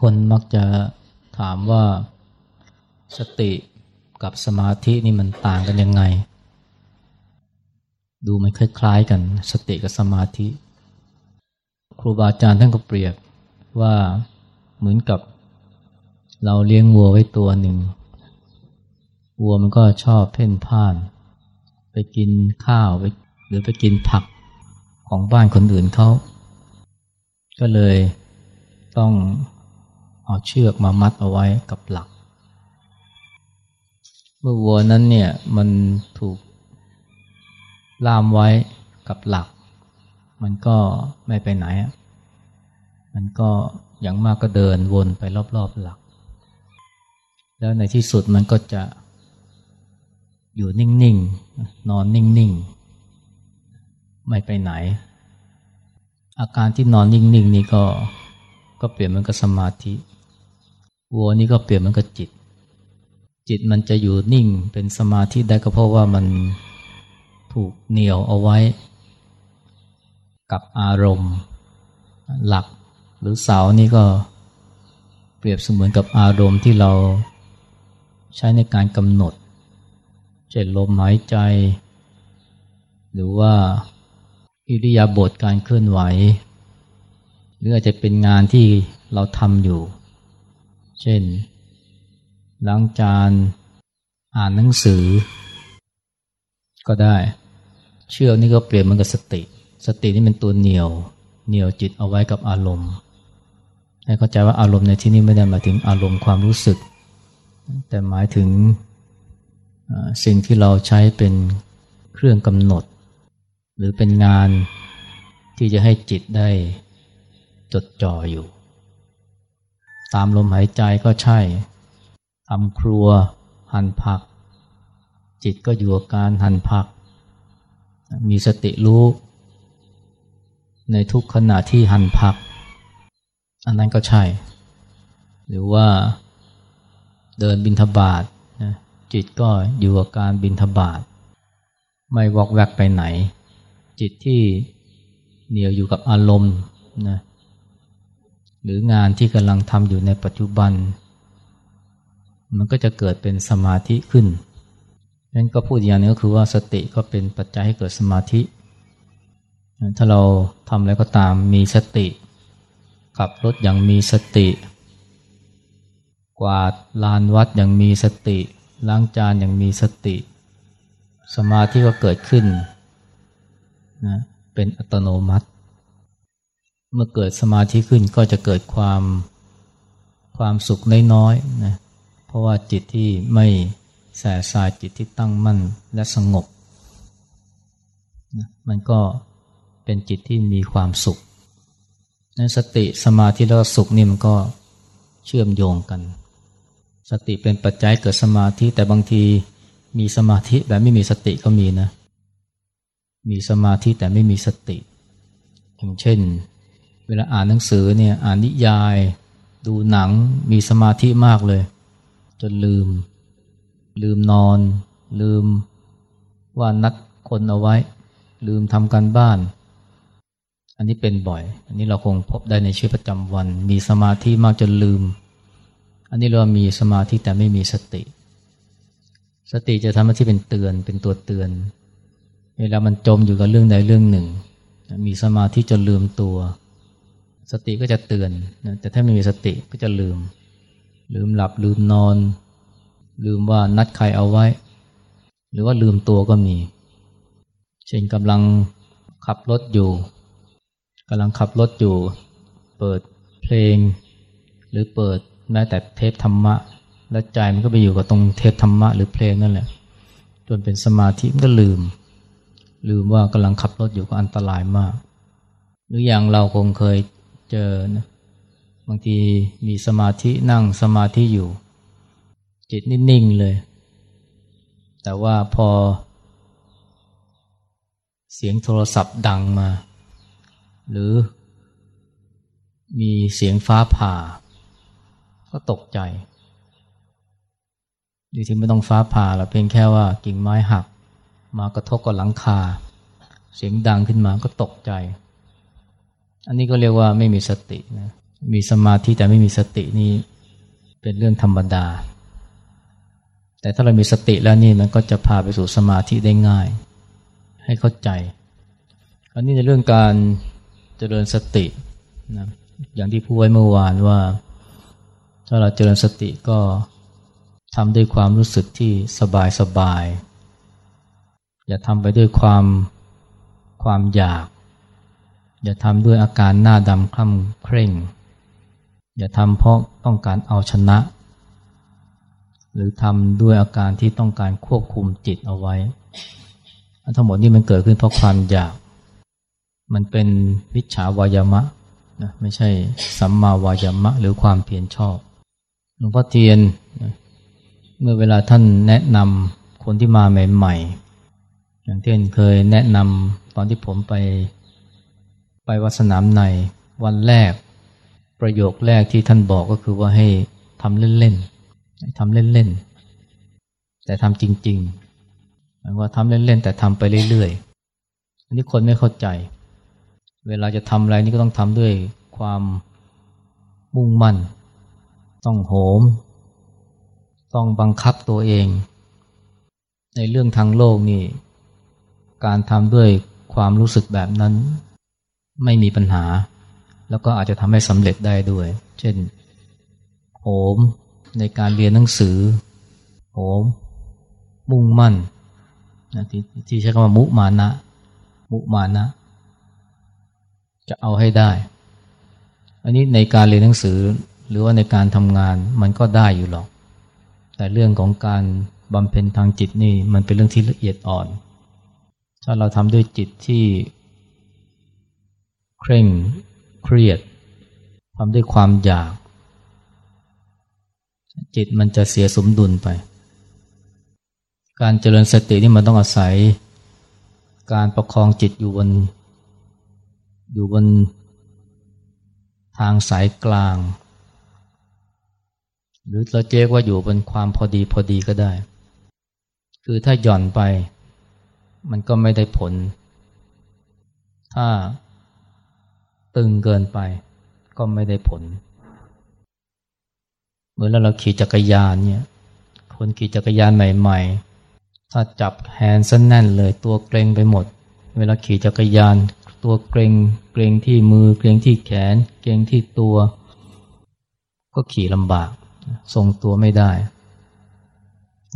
คนมักจะถามว่าสติกับสมาธินี่มันต่างกันยังไง ดูมันคล้ายๆกันสติกับสมาธิ ครูบาอาจารย์ท่านก็เปรียบว่าเหมือนกับเราเลี้ยงวัวไว้ตัวหนึ่ง วัวมันก็ชอบเพ่นพ่าน ไปกินข้าวไปหรือไปกินผักของบ้านคนอื่นเขา ก็เลยต้อง เอาเชือกมามัดเอาไว้กับหลัก เมื่อวัวนั้นเนี่ยมันถูกล่ามไว้กับหลัก มันก็ไม่ไปไหน มันก็อย่างมากก็เดินวนไปรอบๆหลัก แล้วในที่สุดมันก็จะอยู่นิ่งๆ นอนนิ่งๆ ไม่ไปไหน อาการที่นอนนิ่งๆ นี่ก็ก็เปลี่ยนมันกับสมาธิ วัวนี่ก็เปลี่ยนมันกับจิต จิตมันจะอยู่นิ่งเป็นสมาธิได้ก็เพราะว่ามันถูกเหนี่ยวเอาไว้ กับอารมณ์ หลักหรือเสานี่ก็เปรียบเสมือนกับอารมณ์ที่เราใช้ในการกำหนด เช่นลมหายใจ หรือว่าอิริยาบถการเคลื่อนไหว หรืออาจจะเป็นงานที่เราทำอยู่ เช่น ล้างจาน อ่านหนังสือ ก็ได้ เชื่อนี่ก็เปลี่ยนมันกับสติ สตินี่เป็นตัวเหนียว เหนียวจิตเอาไว้กับอารมณ์ ให้เข้าใจว่าอารมณ์ในที่นี้ไม่ได้หมายถึงอารมณ์ความรู้สึก แต่หมายถึงสิ่งที่เราใช้เป็นเครื่องกำหนด หรือเป็นงานที่จะให้จิตได้จดจ่ออยู่ ตามลมหายใจก็ใช่ทำครัว หั่นผัก จิตก็อยู่กับการหั่นผัก มีสติรู้ ในทุกขณะที่หั่นผัก อันนั้นก็ใช่ หรือว่าเดินบินทบาทนะจิตก็อยู่กับการบินทบาท ไม่วอกแวกไปไหน จิตที่เหนียวอยู่กับอารมณ์นะ หรืองานที่กำลังทำอยู่ในปัจจุบัน มันก็จะเกิดเป็นสมาธิขึ้นนั้นก็พูดอย่างนี้ก็คือว่าสติก็เป็นปัจจัยให้เกิดสมาธิ ถ้าเราทำอะไรก็ตามมีสติ ขับรถอย่างมีสติ กวาดลานวัดอย่างมีสติ ล้างจานอย่างมีสติ สมาธิก็เกิดขึ้นนะเป็นอัตโนมัติ เมื่อเกิดสมาธิขึ้นก็จะเกิดความความสุขน้อยๆนะเพราะว่าจิตที่ไม่แสสายจิตที่ตั้งมั่นและสงบนะมันก็เป็นจิตที่มีความสุขนสติสมาธิแล้วสุขนี่มันก็เชื่อมโยงกัน สติเป็นปัจจัยเกิดสมาธิแต่บางทีมีสมาธิแต่ไม่มีสติก็มีนะมีสมาธิแต่ไม่มีสติ อย่างเช่น เวลาอ่านหนังสือเนี่ยอ่านนิยาย ดูหนังมีสมาธิมากเลย จนลืม ลืมนอน ลืมว่านัดคนเอาไว้ ลืมทำการบ้าน อันนี้เป็นบ่อย อันนี้เราคงพบได้ในชีวิตประจำวัน มีสมาธิมากจนลืม อันนี้เรามีสมาธิแต่ไม่มีสติ สติจะทำหน้าที่เป็นเตือนเป็นตัวเตือน เวลามันจมอยู่กับเรื่องใดเรื่องหนึ่ง มีสมาธิจนลืมตัว สติก็จะเตือนนะแต่ถ้าไม่มีสติก็จะลืม ลืมหลับลืมนอน ลืมว่านัดใครเอาไว้ หรือว่าลืมตัวก็มี เช่นกำลังขับรถอยู่กำลังขับรถอยู่ เปิดเพลง หรือเปิดแม้แต่เทปธรรมะ แล้วใจมันก็ไปอยู่กับตรงเทปธรรมะหรือเพลงนั่นแหละ จนเป็นสมาธิมันก็ลืม ลืมว่ากำลังขับรถอยู่ก็อันตรายมาก หรืออย่างเราคงเคย เจอนะบางทีมีสมาธินั่งสมาธิอยู่ จิตนิ่งๆเลย แต่ว่าพอ เสียงโทรศัพท์ดังมา หรือมีเสียงฟ้าผ่า ก็ตกใจดีที่ไม่ต้องฟ้าผ่าเราเพียงแค่ว่ากิ่งไม้หัก มากระทบกับหลังคา เสียงดังขึ้นมาก็ตกใจ อันนี้ก็เรียกว่าไม่มีสตินะ มีสมาธิแต่ไม่มีสตินี่เป็นเรื่องธรรมดา แต่ถ้าเรามีสติแล้วนี่มันก็จะพาไปสู่สมาธิได้ง่าย ให้เข้าใจ อันนี้ในเรื่องการเจริญสตินะอย่างที่พูดไว้เมื่อวานว่า ถ้าเราเจริญสติก็ทำด้วยความรู้สึกที่สบายสบาย อย่าทำไปด้วยความความอยาก อย่าทำด้วยอาการหน้าดำคล่ำเคร่ง อย่าทำเพราะต้องการเอาชนะ หรือทำด้วยอาการที่ต้องการควบคุมจิตเอาไว้ ทั้งหมดนี้มันเกิดขึ้นเพราะความอยาก มันเป็นวิชาวายามะนะไม่ใช่สัมมาวายามะหรือความเพียรชอบหลวงพ่อเทียนนะเมื่อเวลาท่านแนะนำคนที่มาใหม่ๆอย่างที่เคยแนะนำตอนที่ผมไป ไปวัดสนามในวันแรก ประโยคแรกที่ท่านบอกก็คือว่าให้ทำเล่นๆทำเล่นๆ แต่ทำจริงๆหมายว่าทำเล่นๆ แต่ทำไปเรื่อยๆ อันนี้คนไม่เข้าใจ เวลาจะทำอะไรนี่ก็ต้องทำด้วยความมุ่งมั่น ต้องโหม ต้องบังคับตัวเอง ในเรื่องทางโลกนี่ การทำด้วยความรู้สึกแบบนั้น ไม่มีปัญหา แล้วก็อาจจะทำให้สำเร็จได้ด้วย เช่นโหมในการเรียนหนังสือโหมมุ่งมั่นนะที่ที่ใช้คำว่ามุมานะ มุมานะ จะเอาให้ได้ อันนี้ในการเรียนหนังสือหรือว่าในการทำงานมันก็ได้อยู่หรอก แต่เรื่องของการบำเพ็ญทางจิตนี่มันเป็นเรื่องที่ละเอียดอ่อน ถ้าเราทำด้วยจิตที่ เคร่งเครียดทำด้วยความอยาก จิตมันจะเสียสมดุลไป การเจริญสตินี่มันต้องอาศัย การประคองจิตอยู่บน อยู่บน ทางสายกลาง หรือเราเจ๊ว่าอยู่บนความพอดีพอดีก็ได้ คือถ้าหย่อนไป มันก็ไม่ได้ผล ถ้า ตึงเกินไป ก็ไม่ได้ผล เหมือนเราขี่จักรยานเนี่ยคนขี่จักรยานใหม่ ๆ ถ้าจับแฮนด์ซนแน่นเลยตัวเกรงไปหมด เวลาขี่จักรยาน ตัวเกรงเกรงที่มือเกรงที่แขน เกรงที่ตัว ก็ขี่ลำบาก ทรงตัวไม่ได้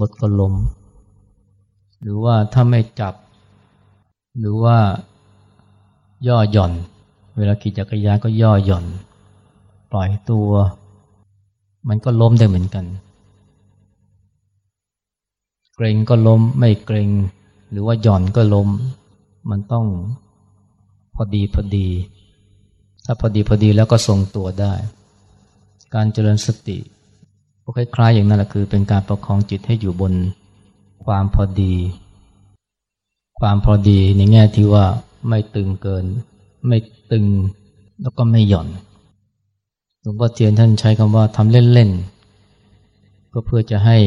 รถก็ล้มหรือว่าถ้าไม่จับ หรือว่าย่อหย่อน เวลาขี่จักรยานก็ย่อหย่อน ปล่อยตัว มันก็ล้มได้เหมือนกัน เกรงก็ล้มไม่เกรง หรือว่าหย่อนก็ล้ม มันต้องพอดีพอดี ถ้าพอดีพอดีแล้วก็ทรงตัวได้ การเจริญสติก็คล้ายๆอย่างนั้นแหละคือ เป็นการประคองจิตให้อยู่บนความพอดี ความพอดีในแง่ที่ว่าไม่ตึงเกิน ไม่ตึงแล้วก็ไม่หย่อนหลวงพ่อเทียนท่านใช้คำว่าทำเล่นๆก็เพื่อจะให้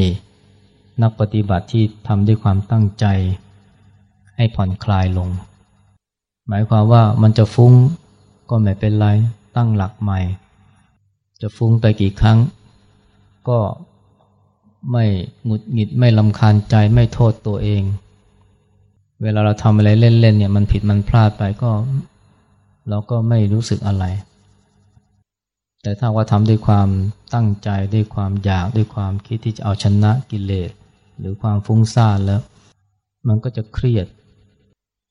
นักปฏิบัติที่ทำด้วยความตั้งใจ ให้ผ่อนคลายลง หมายความว่ามันจะฟุ้งก็ไม่เป็นไรตั้งหลักใหม่ จะฟุ้งไปกี่ครั้ง ก็ไม่หงุดหงิดไม่ลำคาญใจไม่โทษตัวเอง เวลาเราทำอะไรเล่นๆเนี่ยมันผิดมันพลาดไปก็ เราก็ไม่รู้สึกอะไร แต่ถ้าว่าทำด้วยความตั้งใจด้วยความอยากด้วยความคิดที่จะเอาชนะกิเลสหรือความฟุ้งซ่านแล้ว มันก็จะเครียด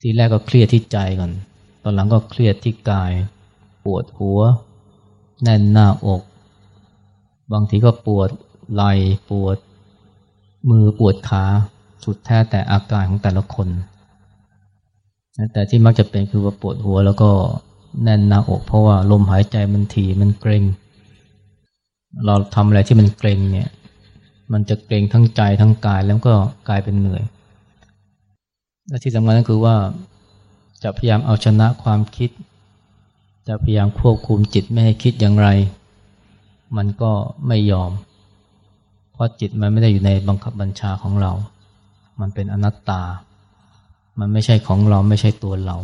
ทีแรกก็เครียดที่ใจก่อน ตอนหลังก็เครียดที่กาย ปวดหัว แน่นหน้าอก บางทีก็ปวดไหล่ปวด มือปวดขาสุดแท้แต่อาการของแต่ละคน แต่ที่มักจะเป็นคือว่าปวดหัวแล้วก็ แน่นหน้าอก เพราะว่าลมหายใจมันถี่มันเกร็งเราทำอะไรที่มันเกร็งเนี่ย มันจะเกร็งทั้งใจทั้งกายแล้วก็กลายเป็นเหนื่อย และที่สำคัญก็คือว่าจะพยายามเอาชนะความคิด จะพยายามควบคุมจิตไม่ให้คิดอย่างไร มันก็ไม่ยอม เพราะจิตมันไม่ได้อยู่ในบังคับบัญชาของเรา มันเป็นอนัตตา มันไม่ใช่ของเราไม่ใช่ตัวเรา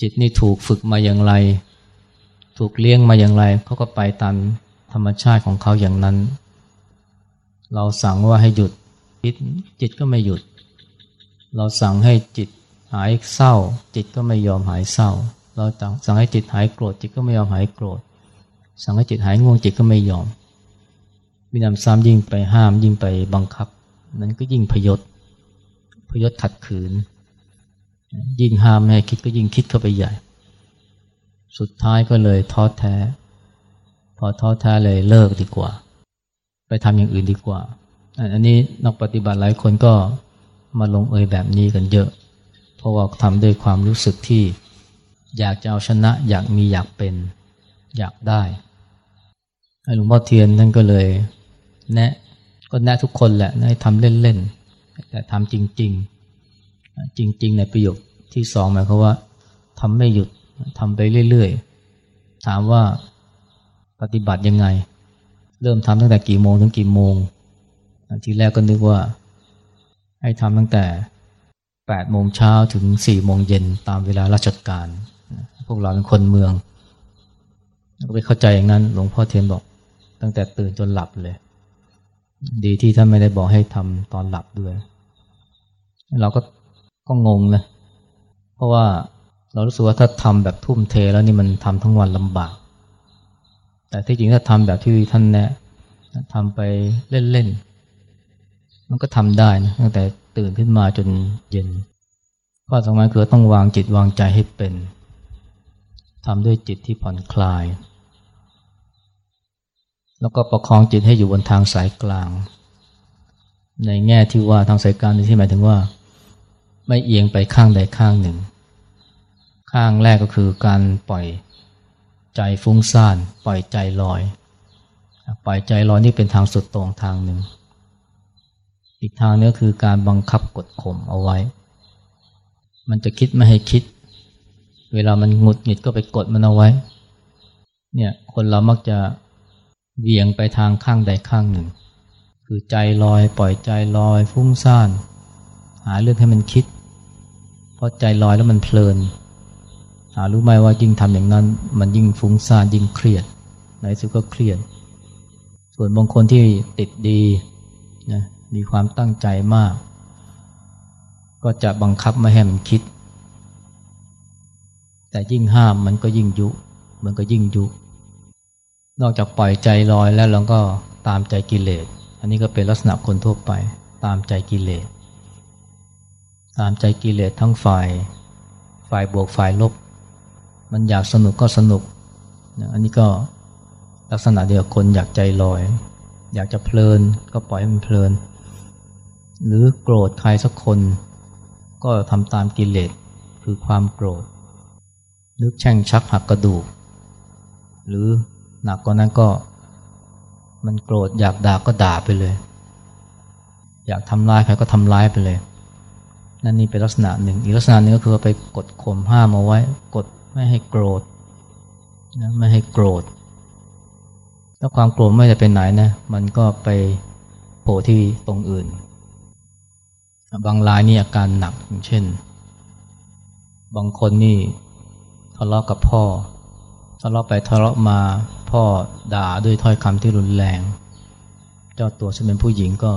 จิตนี่ถูกฝึกมาอย่างไร ถูกเลี้ยงมาอย่างไรเขาก็ไปตามธรรมชาติของเขาอย่างนั้น เราสั่งว่าให้หยุดจิตจิตก็ไม่หยุด เราสั่งให้จิตหายเศร้า จิตก็ไม่ยอมหายเศร้า เราสั่งให้จิตหายโกรธจิตก็ไม่ยอมหายโกรธ สั่งให้จิตหายง่วงจิตก็ไม่ยอมมีนำซ้ำยิ่งไปห้ามยิ่งไปบังคับ นั้นก็ยิ่งพยศพยศขัดขืน ยิ่งห้ามไม่ให้คิดก็ยิ่งคิดเข้าไปใหญ่ สุดท้ายก็เลยท้อแท้ พอท้อแท้เลยเลิกดีกว่า ไปทำอย่างอื่นดีกว่า อันนี้นักปฏิบัติหลายคนก็มาลงเอยแบบนี้กันเยอะ เพราะว่าทำด้วยความรู้สึกที่อยากจะเอาชนะ อยากมีอยากเป็น อยากได้หลวงพ่อเทียนท่านก็เลยแนะก็แนะทุกคนแหละให้ทำเล่นๆแต่ทำจริง ๆ จริง ๆ ในประโยคที่สองหมายความว่าทำไม่หยุดทำไปเรื่อยๆ ถามว่าปฏิบัติยังไง เริ่มทำตั้งแต่กี่โมงถึงกี่โมง ทีแรกก็นึกว่า ให้ทำตั้งแต่แปดโมงเช้าถึงสี่โมงเย็นตามเวลาราชการ พวกเราเป็นคนเมืองก็ไปเข้าใจอย่างนั้น หลวงพ่อเทียนบอก ตั้งแต่ตื่นจนหลับเลย ดีที่ท่านไม่ได้บอกให้ทำตอนหลับด้วย เราก็ ก็งงนะ เพราะว่าเรารู้สึกว่าถ้าทำแบบทุ่มเทแล้วนี่มันทำทั้งวันลำบาก แต่ที่จริงถ้าทำแบบที่ท่านแนะทำไปเล่นๆ มันก็ทำได้นะตั้งแต่ตื่นขึ้นมาจนเย็นข้อสำคัญคือต้องวางจิตวางใจให้เป็นทำด้วยจิตที่ผ่อนคลาย แล้วก็ประคองจิตให้อยู่บนทางสายกลาง ในแง่ที่ว่าทางสายกลางนี่ที่หมายถึงว่า ไม่เอียงไปข้างใดข้างหนึ่ง ข้างแรกก็คือการปล่อยใจฟุ้งซ่าน ปล่อยใจลอย ปล่อยใจลอยนี่เป็นทางสุดตรงทางหนึ่ง อีกทางนี้คือการบังคับกดข่มเอาไว้ มันจะคิดไม่ให้คิด เวลามันหงุดหงิดก็ไปกดมันเอาไว้ เนี่ยคนเรามักจะเวียงไปทางข้างใดข้างหนึ่ง คือใจลอย ปล่อยใจลอย ฟุ้งซ่าน หาเรื่องให้มันคิด ราะใจลอยแล้วมันเพลินหารู้ไหมว่ายิ่งทำอย่างนั้น มันยิ่งฟุ้งซ่านยิ่งเครียดในสุดก็เครียด ส่วนบางคนที่ติดดีนะมีความตั้งใจมาก ก็จะบังคับไม่ให้มันคิด แต่ยิ่งห้ามมันก็ยิ่งยุ มันก็ยิ่งยุ นอกจากปล่อยใจลอยแล้วเราก็ตามใจกิเลส อันนี้ก็เป็นลักษณะคนทั่วไปตามใจกิเลส ตามใจกิเลสทั้งฝ่าย ฝ่ายบวกฝ่ายลบ มันอยากสนุกก็สนุกอันนี้ก็ลักษณะเดียวคนอยากใจลอย อยากจะเพลินก็ปล่อยให้มันเพลิน หรือโกรธใครสักคน ก็ทำตามกิเลสคือความโกรธนึกแช่งชักหักกระดูก หรือหนักกว่านั้นก็ มันโกรธอยากด่าก็ด่าไปเลย อยากทำร้ายใครก็ทำร้ายไปเลย นั่นนี่เป็นลักษณะหนึ่ง อีกลักษณะหนึ่งก็คือไปกดข่มห้ามเอาไว้ กดไม่ให้โกรธนะไม่ให้โกรธถ้าความโกรธไม่ได้ไปไหนนะ มันก็ไปโผล่ที่ตรงอื่น บางรายนี่อาการหนักเช่น บางคนนี่ทะเลาะกับพ่อ ทะเลาะไปทะเลาะมาพ่อด่าด้วยถ้อยคำที่รุนแรง เจ้าตัวซึ่งเป็นผู้หญิงก็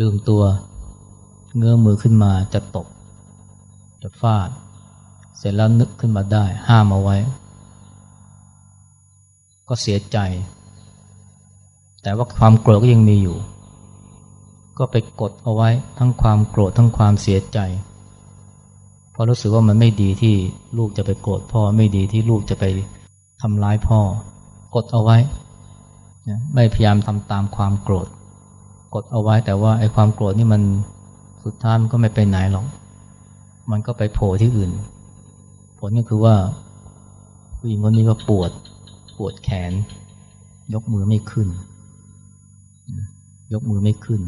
ลืมตัว เงื้อมือขึ้นมาจะตบจะฟาด เสร็จแล้วนึกขึ้นมาได้ ห้ามเอาไว้ ก็เสียใจ แต่ว่าความโกรธก็ยังมีอยู่ ก็ไปกดเอาไว้ทั้งความโกรธทั้งความเสียใจเพราะรู้สึกว่ามันไม่ดีที่ลูกจะไปโกรธพ่อไม่ดีที่ลูกจะไปทำร้ายพ่อ กดเอาไว้ไม่พยายามทำตามความโกรธ กดเอาไว้แต่ว่าไอ้ความโกรธนี่มัน สุดท้ายมันก็ไม่ไปไหนหรอก มันก็ไปโผล่ที่อื่น ผลก็คือว่าผู้หญิงคนนี้ก็ปวด ปวดแขน ยกมือไม่ขึ้น ยกมือไม่ขึ้น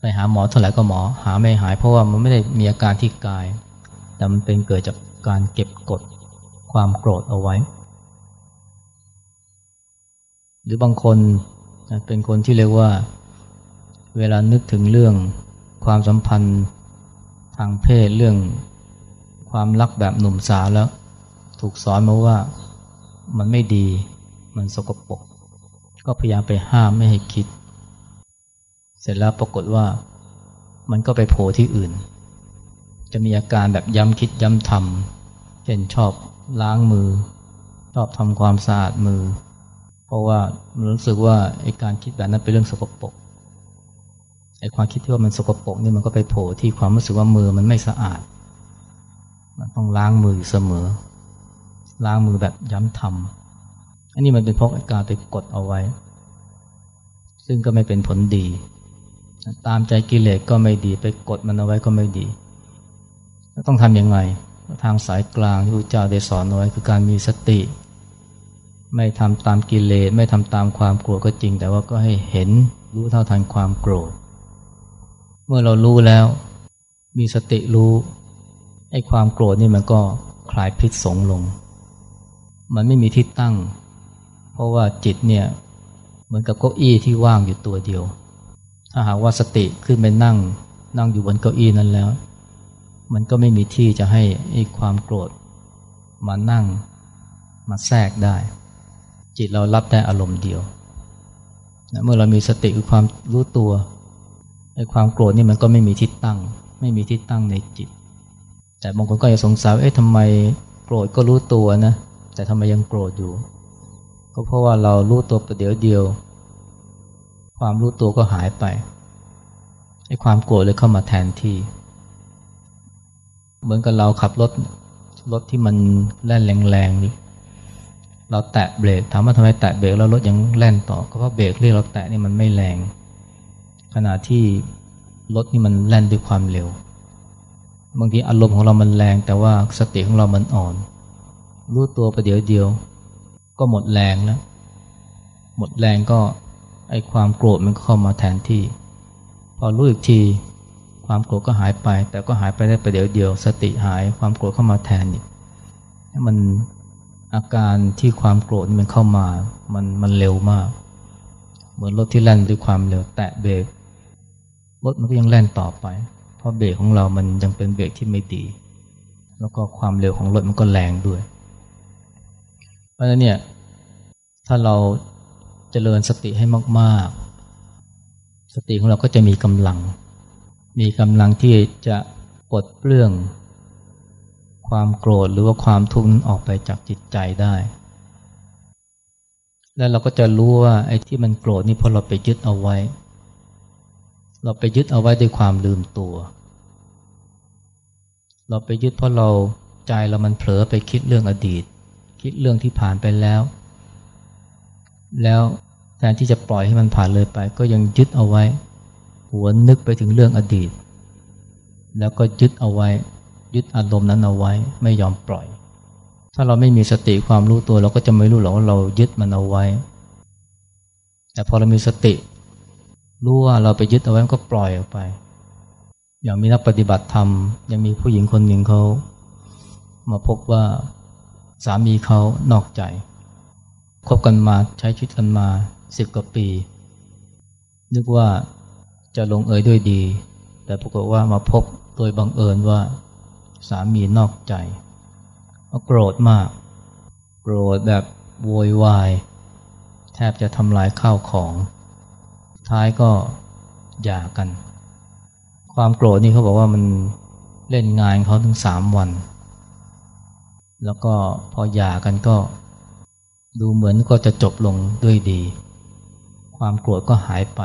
ไปหาหมอเท่าไหร่ก็หมอ หาไม่หาย เพราะว่ามันไม่ได้มีอาการที่กาย แต่มันเป็นเกิดจากการเก็บกดความโกรธเอาไว้ หรือบางคนเป็นคนที่เรียกว่า เวลานึกถึงเรื่อง ความสัมพันธ์ทางเพศเรื่องความรักแบบหนุ่มสาวแล้ว ถูกสอนมาว่ามันไม่ดีมันสกปรกก็พยายามไปห้ามไม่ให้คิด เสร็จแล้วปรากฏว่ามันก็ไปโผล่ที่อื่น จะมีอาการแบบย้ำคิดย้ำทำเช่นชอบล้างมือ ชอบทำความสะอาดมือ เพราะว่ามันรู้สึกว่าไอ้การคิดแบบนั้นเป็นเรื่องสกปรก ไอ้ความคิดที่ว่ามันสกปรกนี่มันก็ไปโผล่ที่ความรู้สึกว่ามือมันไม่สะอาด มันต้องล้างมือเสมอ ล้างมือแบบย้ำทำอันนี้มันเป็นเพราะการไปกดเอาไว้ ซึ่งก็ไม่เป็นผลดี ตามใจกิเลสก็ไม่ดี ไปกดมันเอาไว้ก็ไม่ดีต้องทำยังไง ทางสายกลางที่พระเจ้าได้สอนไว้คือการมีสติ ไม่ทำตามกิเลสไม่ทำตามความโกรธก็จริง แต่ว่าก็ให้เห็นรู้เท่าทันความโกรธ เมื่อเรารู้แล้ว มีสติรู้ไอ้ความโกรธนี่มันก็คลายพิษสงลง มันไม่มีที่ตั้ง เพราะว่าจิตเนี่ยเหมือนกับเก้าอี้ที่ว่างอยู่ตัวเดียว ถ้าหากว่าสติขึ้นไปนั่ง นั่งอยู่บนเก้าอี้นั้นแล้ว มันก็ไม่มีที่จะให้ไอ้ความโกรธมานั่งมาแทรกได้ จิตเรารับได้อารมณ์เดียวนะเมื่อเรามีสติคือความรู้ตัว ไอ้ความโกรธนี่มันก็ไม่มีที่ตั้ง ไม่มีที่ตั้งในจิต แต่บางคนก็จะสงสัยเอ๊ะทำไมโกรธก็รู้ตัวนะ แต่ทำไมยังโกรธอยู่ ก็เพราะว่าเรารู้ตัวประเดี๋ยวเดียว ความรู้ตัวก็หายไปไอ้ความโกรธเลยเข้ามาแทนที่ เหมือนกับเราขับรถรถที่มันแล่นแรงๆนี่เราแตะเบรกถามว่าทำไมแตะเบรกแล้วรถยังแล่นต่อก็เพราะเบรกที่เราแตะนี่มันไม่แรง ขณะที่รถนี่มันแล่นด้วยความเร็ว บางทีอารมณ์ของเรามันแรง แต่ว่าสติของเรามันอ่อน รู้ตัวประเดี๋ยวเดียว ก็หมดแรงแล้ว หมดแรงก็ไอความโกรธมันเข้ามาแทนที่ พอรู้อีกที ความโกรธก็หายไป แต่ก็หายไปได้ประเดี๋ยวเดียว สติหายความโกรธเข้ามาแทนอีกมันอาการที่ความโกรธมันเข้ามา มันมันเร็วมาก เหมือนรถที่แล่นด้วยความเร็วแตะเบรก รถมันก็ยังแล่นต่อไป เพราะเบรกของเรามันยังเป็นเบรกที่ไม่ดี แล้วก็ความเร็วของรถมันก็แรงด้วย เพราะฉะนั้นเนี่ยถ้าเราจเจริญสติให้มากๆ สติของเราก็จะมีกำลัง มีกำลังที่จะปลดเปลื้อง ความโกรธหรือว่าความทุกข์นั้นออกไปจากจิตใจได้ แล้วเราก็จะรู้ว่าไอ้ที่มันโกรธนี่เพราะเราไปยึดเอาไว้ เราไปยึดเอาไว้ด้วยความลืมตัว เราไปยึดเพราะเราใจเรามันเผลอไปคิดเรื่องอดีต คิดเรื่องที่ผ่านไปแล้ว แล้วแทนที่จะปล่อยให้มันผ่านเลยไป ก็ยังยึดเอาไว้ หัวนึกไปถึงเรื่องอดีต แล้วก็ยึดเอาไว้ ยึดอารมณ์นั้นเอาไว้ไม่ยอมปล่อย ถ้าเราไม่มีสติความรู้ตัว เราก็จะไม่รู้หรอกว่าเรายึดมันเอาไว้ แต่พอเรามีสติ รู้ว่าเราไปยึดเอาไว้ก็ปล่อยออกไป อย่างมีนักปฏิบัติธรรม ยังมีผู้หญิงคนหนึ่งเขามาพบว่าสามีเขานอกใจ คบกันมาใช้ชีวิตกันมาสิบกว่าปี นึกว่าจะลงเอยด้วยดี แต่ปรากฏว่ามาพบโดยบังเอิญว่าสามีนอกใจเขาโกรธมาก โกรธแบบโวยวาย แทบจะทำลายข้าวของ ท้ายก็หย่ากัน ความโกรธนี่เขาบอกว่ามันเล่นงานเขาถึงสามวัน แล้วก็พอหย่ากันก็ ดูเหมือนก็จะจบลงด้วยดี ความโกรธก็หายไป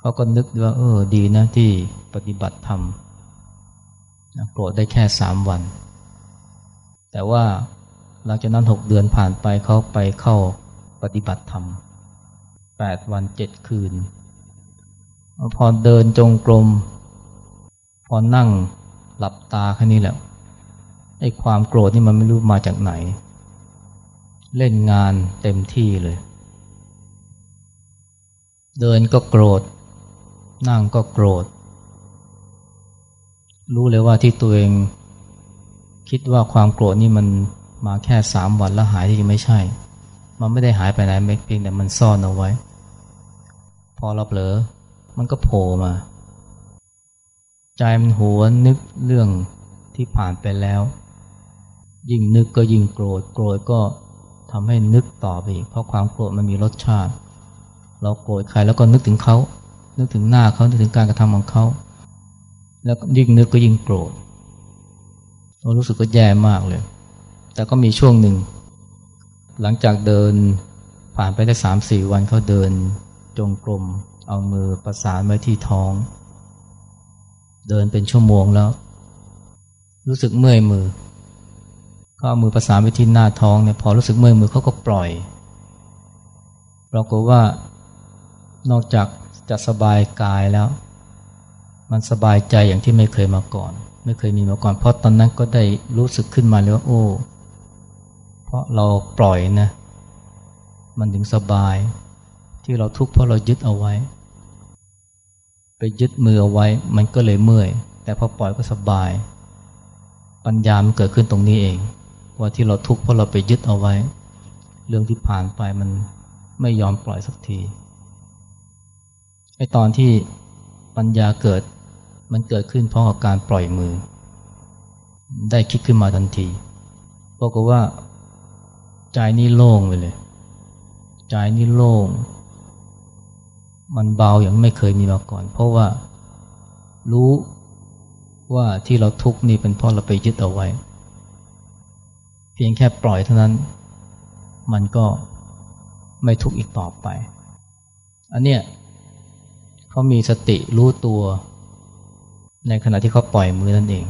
เขาก็นึกว่า เออดีนะที่ปฏิบัติธรรมโกรธได้แค่สามวัน แต่ว่าหลังจากนั้นหกเดือนผ่านไปเขาไปเข้าปฏิบัติธรรม แปดวันเจ็ดคืน พอเดินจงกรม พอนั่งหลับตาแค่นี้แหละไอ้ความโกรธนี่มันไม่รู้มาจากไหน เล่นงานเต็มที่เลย เดินก็โกรธ นั่งก็โกรธ รู้เลยว่าที่ตัวเอง คิดว่าความโกรธนี่มันมาแค่สามวันแล้วหายที่ไม่ใช่ มันไม่ได้หายไปไหนเพียงแต่มันซ่อนเอาไว้ พอเราเผลอ มันก็โผล่มา ใจมันหัวนึกเรื่องที่ผ่านไปแล้ว ยิ่งนึกก็ยิ่งโกรธ โกรธก็ทำให้นึกต่อไปอีก เพราะความโกรธมันมีรสชาติ เราโกรธใครแล้วก็นึกถึงเขา นึกถึงหน้าเขา นึกถึงการกระทำของเขา แล้วยิ่งนึกก็ยิ่งโกรธเรารู้สึกก็แย่มากเลย แต่ก็มีช่วงหนึ่ง หลังจากเดินผ่านไปได้สามสี่วันเขาเดิน จงกรมเอามือประสานไว้ที่ท้อง เดินเป็นชั่วโมงแล้ว รู้สึกเมื่อยมือเขาเอามือประสานไว้ที่หน้าท้องเนี่ยพอรู้สึกเมื่อยมือเขาก็ปล่อยปรากฏว่านอกจากจะสบายกายแล้ว มันสบายใจอย่างที่ไม่เคยมาก่อน ไม่เคยมีมาก่อน เพราะตอนนั้นก็ได้รู้สึกขึ้นมาเลยว่าโอ้เพราะเราปล่อยนะ มันถึงสบาย ที่เราทุกข์เพราะเรายึดเอาไว้ ไปยึดมือเอาไว้ มันก็เลยเมื่อย แต่พอปล่อยก็สบาย ปัญญามันเกิดขึ้นตรงนี้เอง ว่าที่เราทุกข์เพราะเราไปยึดเอาไว้ เรื่องที่ผ่านไปมันไม่ยอมปล่อยสักทีไอตอนที่ปัญญาเกิดมันเกิดขึ้นเพราะกับการปล่อยมือ ได้คิดขึ้นมาทันทีบอกว่า ใจนี่โล่งไปเลย ใจนี่โล่ง มันเบาอย่างไม่เคยมีมาก่อน เพราะว่ารู้ว่าที่เราทุกข์นี่เป็นเพราะเราไปยึดเอาไว้ เพียงแค่ปล่อยเท่านั้น มันก็ไม่ทุกข์อีกต่อไป อันเนี้ยเขามีสติรู้ตัว ในขณะที่เขาปล่อยมือนั่นเอง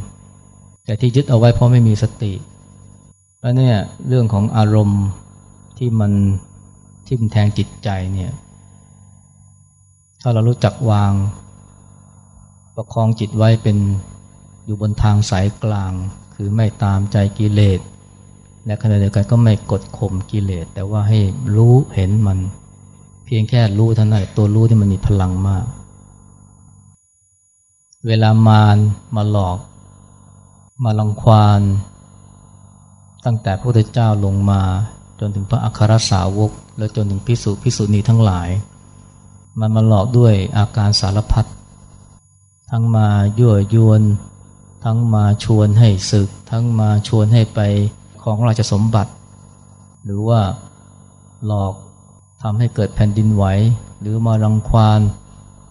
แต่ที่ยึดเอาไว้เพราะไม่มีสติ แล้วเนี่ยเรื่องของอารมณ์ที่มันทิ่มแทงจิตใจเนี่ย ถ้าเรารู้จักวาง ประคองจิตไว้เป็นอยู่บนทางสายกลาง คือไม่ตามใจกิเลสและขณะเดียวกันก็ไม่กดข่มกิเลสแต่ว่าให้รู้เห็นมัน เพียงแค่รู้เท่านั้นตัวรู้ที่มันมีพลังมาก เวลามารมาหลอก มาลังควานตั้งแต่พระพุทธเจ้าลงมาจนถึงพระอัครสาวก และจนถึงพิสุพิสุณีทั้งหลาย มันมาหลอกด้วยอาการสารพัดทั้งมายั่วยวน ทั้งมาชวนให้ศึก ทั้งมาชวนให้ไปของราชสมบัติ หรือว่าหลอกทำให้เกิดแผ่นดินไหว หรือมารังควาน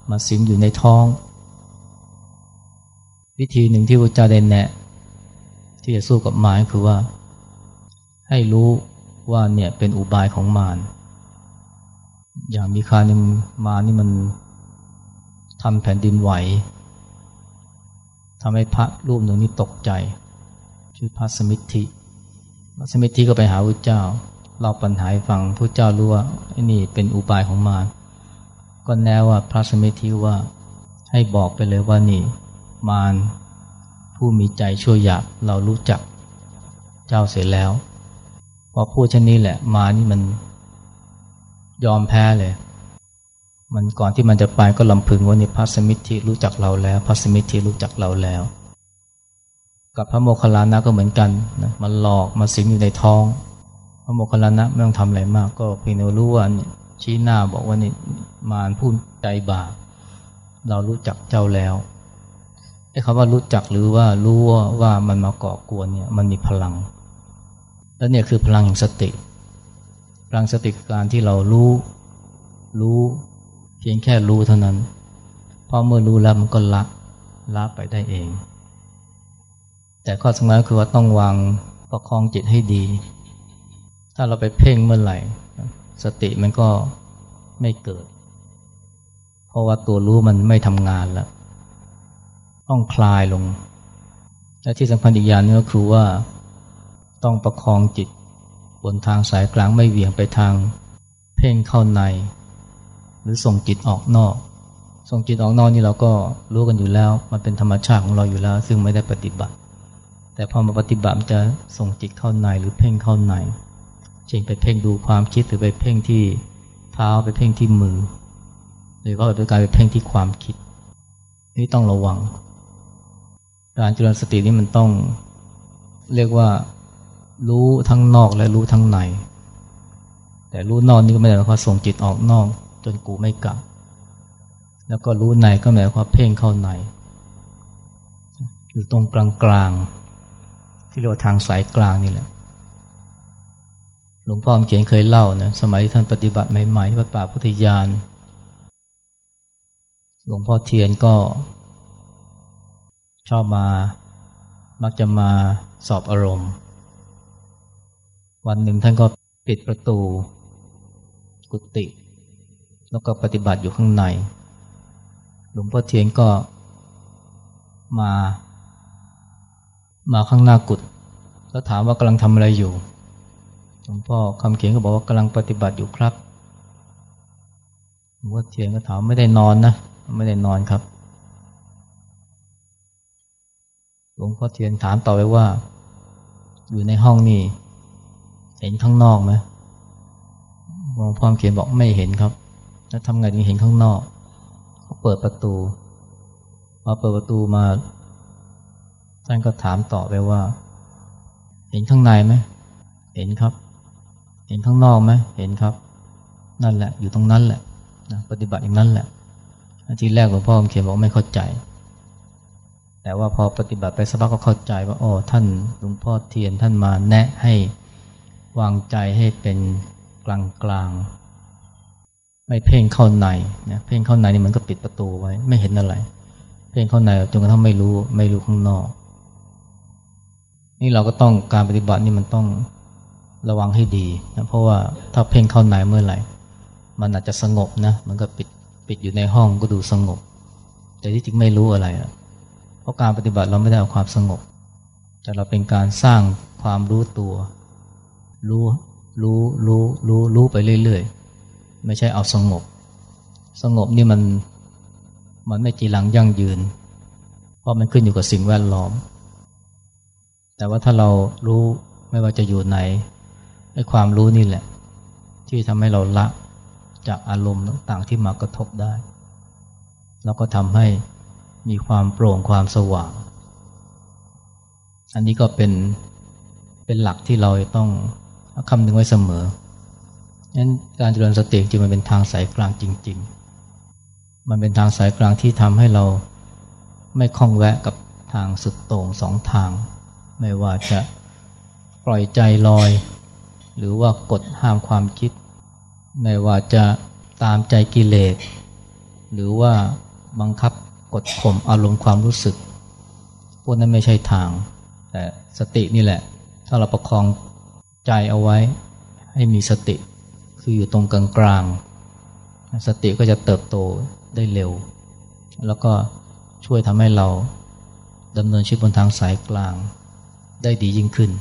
มาสิงอยู่ในท้อง วิธีหนึ่งที่พระเจ้าได้แนะ ที่จะสู้กับมารคือว่า ให้รู้ว่าเนี่ยเป็นอุบายของมาร อย่างมีคาหนึ่งมานี่มันทำแผ่นดินไหวทำให้พระรูปหนึ่งนี่ตกใจ ชื่อพระสมิทธิพระสมิทธิก็ไปหาพระเจ้าเราปัญหาฟังพระเจ้ารู้ว่าไอ้นี่เป็นอุบายของมารก็แน่ว่าพระสมิทธิว่าให้บอกไปเลยว่านี่ มารผู้มีใจชั่วหยาบเรารู้จักเจ้าเสร็จแล้วพอพูดเช่นนี้แหละ มานี่มัน ยอมแพ้เลย มันก่อนที่มันจะไปก็ลำพึงว่านี่พระสมิทธิรู้จักเราแล้วพระสมิทธิรู้จักเราแล้ว กับพระโมคคัลลานะก็เหมือนกันนะมันหลอกมาสิงอยู่ในท้อง พระโมคคัลลานะไม่ต้องทำอะไรมาก ก็เพียงแต่รู้ว่าชี้หน้าบอกว่านี่มารพูดใจบาปเรารู้จักเจ้าแล้วไอ้คำว่ารู้จักหรือว่ารู้ว่ามันมาเกาะกวนเนี่ยมันมีพลัง แล้วเนี่ยคือพลังสติ ลังสติการที่เรารู้ รู้ เพียงแค่รู้เท่านั้นพอเมื่อรู้แล้วมันก็ละละไปได้เอง แต่ข้อสำคัญคือว่าต้องวางประคองจิตให้ดี ถ้าเราไปเพ่งเมื่อไหร่ สติมันก็ไม่เกิด เพราะว่าตัวรู้มันไม่ทำงานแล้ว ต้องคลายลง และที่สำคัญอีกอย่างนึงก็คือว่าต้องประคองจิต บนทางสายกลางไม่เหวี่ยงไปทาง เพ่งเข้าใน หรือส่งจิตออกนอก ส่งจิตออกนอกนี่เราก็รู้กันอยู่แล้ว มันเป็นธรรมชาติของเราอยู่แล้ว ซึ่งไม่ได้ปฏิบัติ แต่พอมาปฏิบัติจะส่งจิตเข้าในหรือเพ่งเข้าในเช่นไปเพ่งดูความคิดหรือไปเพ่งที่เท้าไปเพ่งที่มือ หรือว่าไปกลายไปเพ่งที่ความคิด นี่ต้องระวัง การเจริญสตินี่มันต้องเรียกว่า รู้ทั้งนอกและรู้ทั้งใน แต่รู้นอกนี่ก็ไม่ได้หมายความส่งจิตออกนอก จนกูไม่กลับ แล้วก็รู้ในก็หมายความเพ่งเข้าใน อยู่ตรงกลางๆที่เรียกว่าทางสายกลางนี่แหละ หลวงพ่อเขียนเคยเล่านะสมัยที่ท่านปฏิบัติใหม่ๆที่วัดป่าพุทธยาน หลวงพ่อเทียนก็ ชอบมา มักจะมาสอบอารมณ์ วันหนึ่งท่านก็ปิดประตู กุฏิแล้วก็ปฏิบัติอยู่ข้างใน หลวงพ่อเทียนก็มา มาข้างหน้ากุฏแล้วถามว่ากำลังทำอะไรอยู่ หลวงพ่อคำเขียนก็บอกว่ากำลังปฏิบัติอยู่ครับ หลวงพ่อเทียนก็ถามไม่ได้นอนนะ ไม่ได้นอนครับ หลวงพ่อเทียนถามต่อไปว่า อยู่ในห้องนี่ เห็นข้างนอกไหมหลวงพ่อเขียนบอกไม่เห็นครับ แล้วทำไงถึงเห็นข้างนอกเขาเปิดประตูพอเปิดประตูมาท่านก็ถามต่อไปว่า เห็นข้างในไหมเห็นครับ เห็นข้างนอกไหมเห็นครับ นั่นแหละ อยู่ตรงนั้นแหละนะปฏิบัติอย่างนั้นแหละทีแรกหลวงพ่อเขียนบอกไม่เข้าใจ แต่ว่าพอปฏิบัติไปสักพักก็เข้าใจว่าอ๋อท่านหลวงพ่อเทียนท่านมาแนะให้ วางใจให้เป็นกลางกลางไม่เพ่งเข้าในนะเพ่งเข้าในนี่มันก็ปิดประตูไว้ ไม่เห็นอะไร เพ่งเข้าในจนกระทั่งไม่รู้ไม่รู้ข้างนอก นี่เราก็ต้องการปฏิบัตินี่มันต้องระวังให้ดีนะเพราะว่าถ้าเพ่งเข้าในเมื่อไหร่ มันอาจจะสงบนะมันก็ปิดปิดอยู่ในห้องก็ดูสงบ แต่ที่จริงไม่รู้อะไรอะเพราะการปฏิบัติเราไม่ได้เอาความสงบ แต่เราเป็นการสร้างความรู้ตัว รู้ รู้ รู้ รู้ รู้ไปเรื่อยๆ ไม่ใช่เอาสงบ สงบนี่มัน มันไม่จีรังยั่งยืน เพราะมันขึ้นอยู่กับสิ่งแวดล้อม แต่ว่าถ้าเรารู้ไม่ว่าจะอยู่ไหนไอ้ความรู้นี่แหละ ที่ทำให้เราละจากอารมณ์ต่างๆที่มากระทบได้ แล้วก็ทำให้มีความโปร่งความสว่าง อันนี้ก็เป็นเป็นหลักที่เราต้อง คำนึงไว้เสมอนั้นการเจริญสติจริงมันเป็นทางสายกลางจริง ๆ มันเป็นทางสายกลางที่ทำให้เราไม่คล้องแวะกับทางสุดโต่งสองทาง ไม่ว่าจะปล่อยใจลอย หรือว่ากดห้ามความคิด ไม่ว่าจะตามใจกิเลส หรือว่าบังคับกดข่มอารมณ์ความรู้สึก พวกนั้นไม่ใช่ทาง แต่สตินี่แหละ ถ้าเราประคอง ใจเอาไว้ให้มีสติ คืออยู่ตรงกลางกลางสติก็จะเติบโตได้เร็ว แล้วก็ช่วยทำให้เราดำเนินชีวิตบนทางสายกลางได้ดียิ่งขึ้น